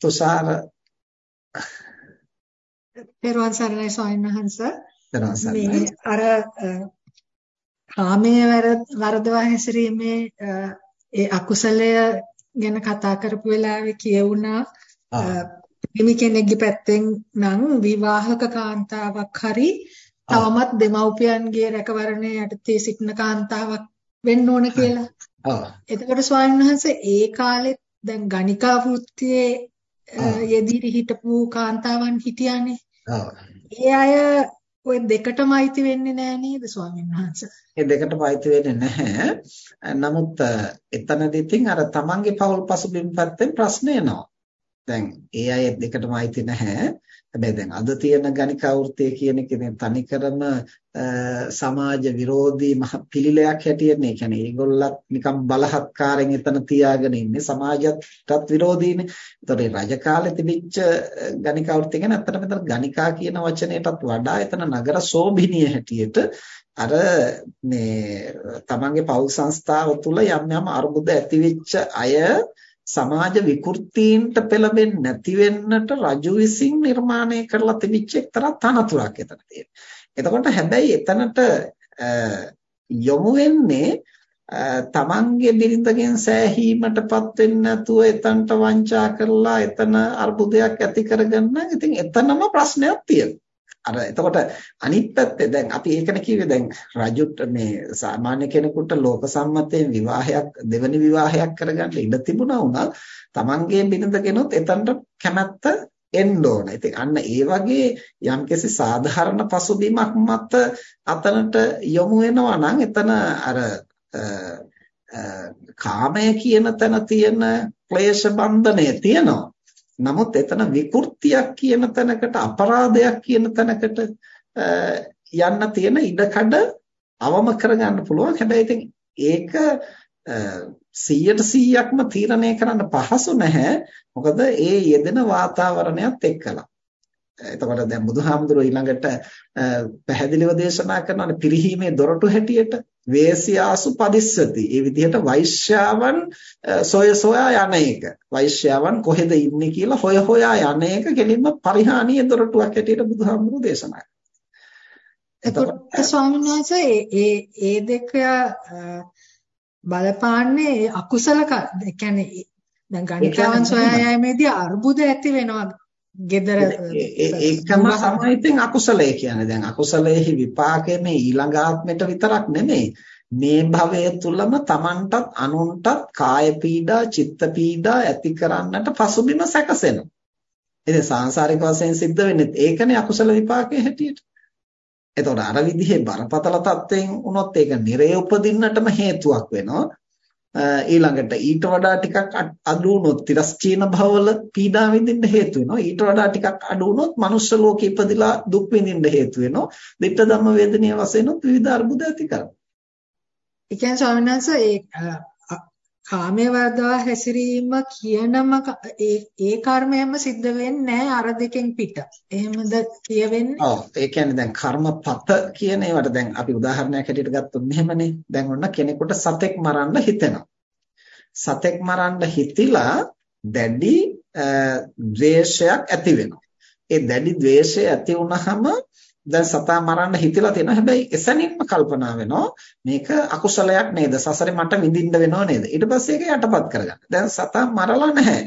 තුෂාර පෙරවන් සරණයි ස්වාමීන් වහන්සේ. මේ අර කාමයේ වරදවා හැසිරීමේ ඒ අකුසලය ගැන කතා කරපු වෙලාවේ කියවුණා. හිමි කෙනෙක්ගේ පැත්තෙන් නම් විවාහක කාන්තාවක් හරි තවමත් දෙමව්පියන්ගේ රැකවරණය යටතේ සිටින කාන්තාවක් වෙන්න ඕන කියලා. ඔව්. එතකොට ස්වාමීන් වහන්සේ ඒ කාලෙත් දැන් ගණිකා වෘත්තියේ යෙදී හිටපු කාන්තාවන් හිටියානේ. ඒ අය ওই දෙකටම අයිති වෙන්නේ නැහැ නේද ස්වාමීන් වහන්සේ? ඒ දෙකටම අයිති වෙන්නේ නැහැ. නමුත් එතනදී ඉතින් අර තමන්ගේ පෞල් පසුබිම් පැත්තෙන් ප්‍රශ්න එනවා. දැන් ඒ අය දෙකටම අයිති නැහැ. හැබැයි දැන් අද තියෙන ගණිකා වෘත්තිය කියන එක ඉතින් තනිකරම සමාජ විරෝධී මහ පිළිලයක් හැටියනේ. ඒ කියන්නේ ඒගොල්ලත් නිකම් බලහත්කාරයෙන් එතන තියාගෙන ඉන්නේ සමාජයටත් විරෝධීනේ. ඒතකොට රජ කාලේ තිබිච්ච ගණිකා වෘත්තිය ගැන අත්තට මෙතන ගණිකා කියන වචනයටත් වඩා එතන නගර සෝභිනිය හැටියට අර මේ තමන්ගේ පෞල් සංස්ථාව තුළ යම් යම් අර්බුද ඇතිවෙච්ච අය සමාජ විකෘතීන්ට පෙළඹෙන්නේ නැති වෙන්නට රජු විසින් නිර්මාණය කරලා තිබිච්ච එක්තරා තනතුරක් එතන තියෙනවා. එතකොට හැබැයි එතනට යොමු වෙන්නේ තමන්ගේ බිරිඳගෙන් සෑහීමටපත් වෙන්නේ නැතුව එතනට වංචා කරලා එතන අර්බුදයක් ඇති කරගන්න. ඉතින් එතනම ප්‍රශ්නයක් තියෙනවා. අර එතකොට අනිත් පැත්තේ දැන් අපි ඒකනේ කිව්වේ දැන් රජුට මේ සාමාන්‍ය කෙනෙකුට ලෝක සම්මතයෙන් විවාහයක් දෙවනි විවාහයක් කරගන්න ඉඩ තිබුණා වුණා Tamanගේ බිරිඳගෙනුත් එතනට කැමැත්ත එන්න ඕන. ඉතින් අන්න ඒ වගේ යම්කිසි සාධාරණ පසුබිමක් මත අතනට යොමු වෙනවා නම් එතන අර කාමය කියන තැන තියෙන ක්ලේශ බන්ධනය තියෙනවා. නමුත් එතන විකෘතියක් කියන තැනකට අපරාධයක් කියන තැනකට යන්න තියෙන ඉඩකඩ අවම කරගන්න පුළුවන්. හැබැයි ඉතින් ඒක 100ට 100ක්ම තීරණය කරන්න පහසු නැහැ. මොකද ඒ යෙදෙන වාතාවරණයත් එක්කලා. එතකොට දැන් බුදුහාමුදුරුවෝ ඊළඟට පැහැදිලිව දේශනා කරනවානේ පිරිහීමේ දොරටු හැටියට වේසියාසු පදිස්සති. ඒ විදිහට වෛශ්‍යාවන් සොය සොයා යන එක. වෛශ්‍යාවන් කොහෙද ඉන්නේ කියලා හොය හොයා යන එක කෙලින්ම පරිහානියේ දොරටුවක් හැටියට බුදුහාමුදුරුවෝ දේශනා එතකොට ස්වාමීන් වහන්සේ ඒ ඒ දෙක බලපාන්නේ අකුසල ඒ කියන්නේ දැන් ගණිකාවන් සොයා යෑමේදී අර්බුද ඇති වෙනවා gedara ඒකම තමයි ඉතින් අකුසලයේ කියන්නේ. දැන් අකුසලයේ විපාකයේ මේ ඊළඟ ආත්මෙට විතරක් නෙමෙයි. මේ භවය තුලම Tamanටත් අනුන්ටත් කාය පීඩා, චිත්ත පීඩා ඇති කරන්නට පසුබිම සැකසෙනවා. ඉතින් සාංශාරික වශයෙන් සිද්ධ වෙන්නේ ඒකනේ අකුසල විපාකයේ හැටියට. එතකොට අර විදිහේ බරපතල තත්ත්වයෙන් වුණොත් ඒක නිරේ උපදින්නටම හේතුවක් වෙනවා. ඊළඟට ඊට වඩා ටිකක් අඩු වුණොත් තිරස්චීන භවවල පීඩා විඳින්න හේතු වෙනවා. ඊට වඩා ටිකක් අඩු වුණොත් මනුෂ්‍ය ලෝකෙ ඉපදිලා දුක් විඳින්න හේතු වෙනවා. ditta ධම්ම වේදනීය වශයෙන් විවිධ අර්බුද ඇති කරනවා. ඒ කියන්නේ ස්වාමීන් වහන්සේ ඒ කාමයේ වර්ධව හැසිරීම කියනම ඒ ඒ කර්මයම සිද්ධ වෙන්නේ නැහැ අර දෙකෙන් පිට. එහෙමද කියවෙන්නේ? ඔව්. ඒ කියන්නේ දැන් කර්මපත කියන ඒවට දැන් අපි උදාහරණයක් හැටියට ගත්තොත් මෙහෙමනේ. දැන් ඔන්න කෙනෙකුට සතෙක් මරන්න හිතෙනවා. සතෙක් මරන්න හිතිලා දැඩි ද්වේෂයක් ඇති වෙනවා. ඒ දැඩි ද්වේෂය ඇති වුනහම දැන් සතා මරන්න හිතලා තියෙනවා. හැබැයි එසැනින්ම කල්පනා වෙනවා මේක අකුසලයක් නේද? සසරේ මට විඳින්න වෙනව නේද? ඊට පස්සේ ඒක යටපත් කරගන්න. දැන් සතා මරලා නැහැ.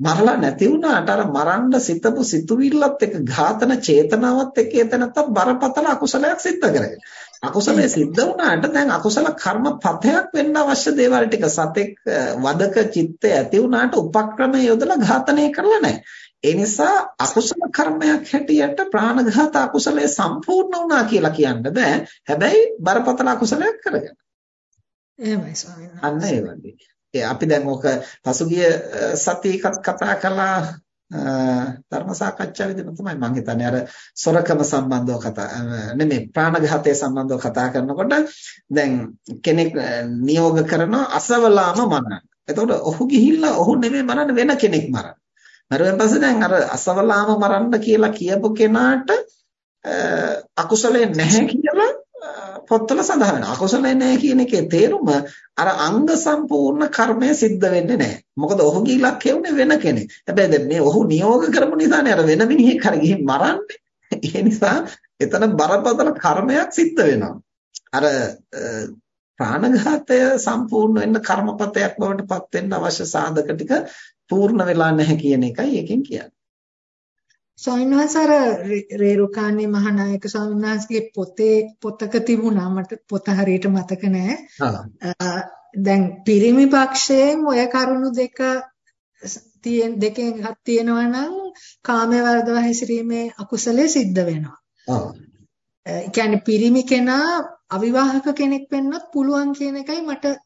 මරලා නැති වුණාට අර මරන්න සිතපු සිතුවිල්ලත් එක්ක ඝාතන චේතනාවත් එක්ක එතනත් බරපතල අකුසලයක් සිද්ධ කරගෙන. අකුසලයේ සිද්ධ වුණාට දැන් අකුසල කර්ම පතයක් වෙන්න අවශ්‍ය දේවල් ටික සතෙක් වදක චිත්තය ඇති වුණාට උපක්‍රමය යොදලා ඝාතනය කරලා නැහැ. ඒ නිසා අකුසල කර්මයක් හැටියට ප්‍රාණඝාත අකුසලයේ සම්පූර්ණ වුණා කියලා කියන්න බෑ. හැබැයි බරපතල අකුසලයක් කරගන්න. එහෙමයි ස්වාමීන් වහන්සේ. අන්න ඒ වගේ. අපි දැන් ඔක පසුගිය සතියේකත් කතා කළා ධර්ම සාකච්ඡාවේදී තමයි මම හිතන්නේ අර සොරකම සම්බන්ධව කතා නෙමෙයි ප්‍රාණඝාතය සම්බන්ධව කතා කරනකොට දැන් කෙනෙක් නියෝග කරන අසවලාම මරන්න. එතකොට ඔහු ගිහිල්ලා ඔහු නෙමෙයි මරන්න වෙන කෙනෙක් මරන්න. මරුවෙන් පස්සේ දැන් අර අසවලාම මරන්න කියලා කියපු කෙනාට අකුසලයේ නැහැ කියලා පොත්වල සඳහන් වෙනවා. අකුසලේ නැහැ කියන එකේ තේරුම අර අංග සම්පූර්ණ කර්මය සිද්ධ වෙන්නේ නැහැ. මොකද ඔහුගේ ඉලක්කය උනේ වෙන කෙනෙක්. හැබැයි දැන් මේ ඔහු නියෝග කරපු නිසානේ අර වෙන මිනිහෙක් හරි ගිහින් මරන්නේ. ඒ නිසා එතන බරපතල කර්මයක් සිද්ධ වෙනවා. අර ප්‍රාණඝාතය සම්පූර්ණ වෙන්න කර්මපතයක් බවට පත් වෙන්න අවශ්‍ය සාධක ටික පූර්ණ වෙලා නැහැ කියන එකයි එකෙන් කියන්නේ. ස්වාමීන් වහන්සේ අර රේරුකාණේ මහානායක ස්වාමීන් වහන්සේගේ පොතේ පොතක තිබුණා මට පොත හරියට මතක නැහැ. දැන් පිරිමි පක්ෂයෙන් ඔය කරුණු දෙක තියෙන දෙකෙන් එකක් තියෙනවා නම් කාමයේ වර්ධව හැසිරීමේ අකුසලයේ සිද්ධ වෙනවා. ඔව්. ඒ කියන්නේ පිරිමි කෙනා අවිවාහක කෙනෙක් වෙන්නත් පුළුවන් කියන එකයි මට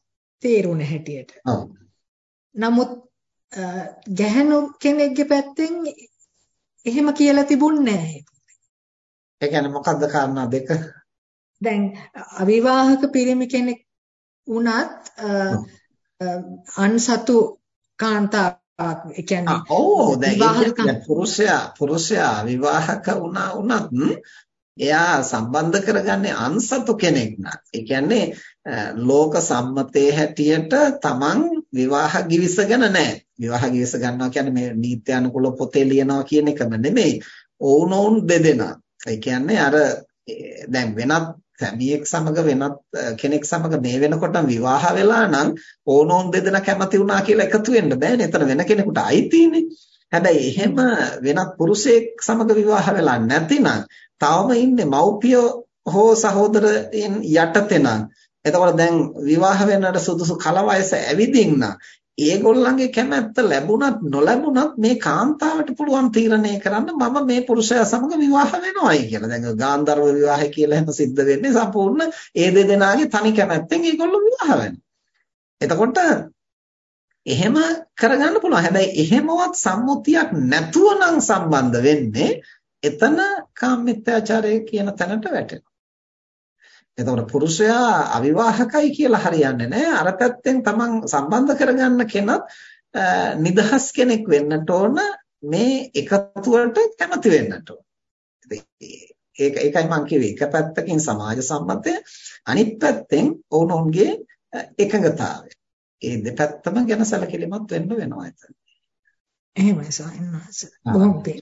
තේරුණ හැටියට. ඔව්. නමුත් ගැහැණු කෙනෙක්ගේ පැත්තෙන් එහෙම කියලා තිබුණේ නැහැ. ඒ කියන්නේ මොකද්ද කාරණා දෙක? දැන් අවිවාහක පිරිමි කෙනෙක් වුණත් අන්සතු කාන්තාවක් ඒ කියන්නේ ඔව් දැන් පුරුෂයා පුරුෂයා විවාහක වුණා වුණත් එයා සම්බන්ධ කරගන්නේ අන්සතු කෙනෙක් නා. ඒ කියන්නේ ලෝක සම්මතයේ හැටියට තමන් විවාහ givisගෙන නැහැ. විවාහ givis ගන්නවා කියන්නේ මේ නීත්‍යානුකූල පොතේ ලියනවා කියන එකම නෙමෙයි. ඕනෝන් දෙදෙනා. ඒ කියන්නේ අර දැන් වෙනත් සැමියෙක් සමග වෙනත් කෙනෙක් සමග මේ වෙනකොට විවාහ වෙලා නම් ඕනෝන් දෙදෙනා කැමති වුණා කියලා එකතු වෙන්න බෑනේ. එතන වෙන කෙනෙකුට අයිතිනේ. හැබැයි එහෙම වෙනත් පුරුෂයෙක් සමග විවාහ වෙලා නැතිනම් තවම ඉන්නේ මව්පිය හෝ සහෝදරයන් යටතේ නම් එතකොට දැන් විවාහ වෙන්නට සුදුසු කල වයස ඇවිදින්න ඒගොල්ලන්ගේ කැමැත්ත ලැබුණත් නොලැබුණත් මේ කාන්තාවට පුළුවන් තීරණය කරන්න මම මේ පුරුෂයා සමග විවාහ වෙනවයි කියලා. දැන් ගාන්ධර්ව විවාහය කියලා එහෙම සිද්ධ වෙන්නේ සම්පූර්ණ ඒ දෙදෙනාගේ තනි කැමැත්තෙන් ඒගොල්ලෝ විවාහ වෙනවා. එතකොට එහෙම කරගන්න පුළුවන්. හැබැයි එහෙමවත් සම්මුතියක් නැතුව නම් සම්බන්ධ වෙන්නේ එතන කාමමිත්‍යාචාරය කියන තැනට වැටෙනවා. එතකොට පුරුෂයා අවිවාහකයි කියලා හරියන්නේ නැහැ. අර පැත්තෙන් තමන් සම්බන්ධ කරගන්න කෙනත් නිදහස් කෙනෙක් වෙන්නට ඕන මේ එකතුවට කැමති වෙන්නට ඕන. ඒක ඒකයි මම කිව්වේ එක පැත්තකින් සමාජ සම්මතය අනිත් පැත්තෙන් ඔවුනොන්ගේ එකඟතාවය. ඒ දෙපැත්තම ගැන සැලකිලිමත් වෙන්න වෙනවා එතන. එහෙමයි සාහිණාස. බොහොම පිං.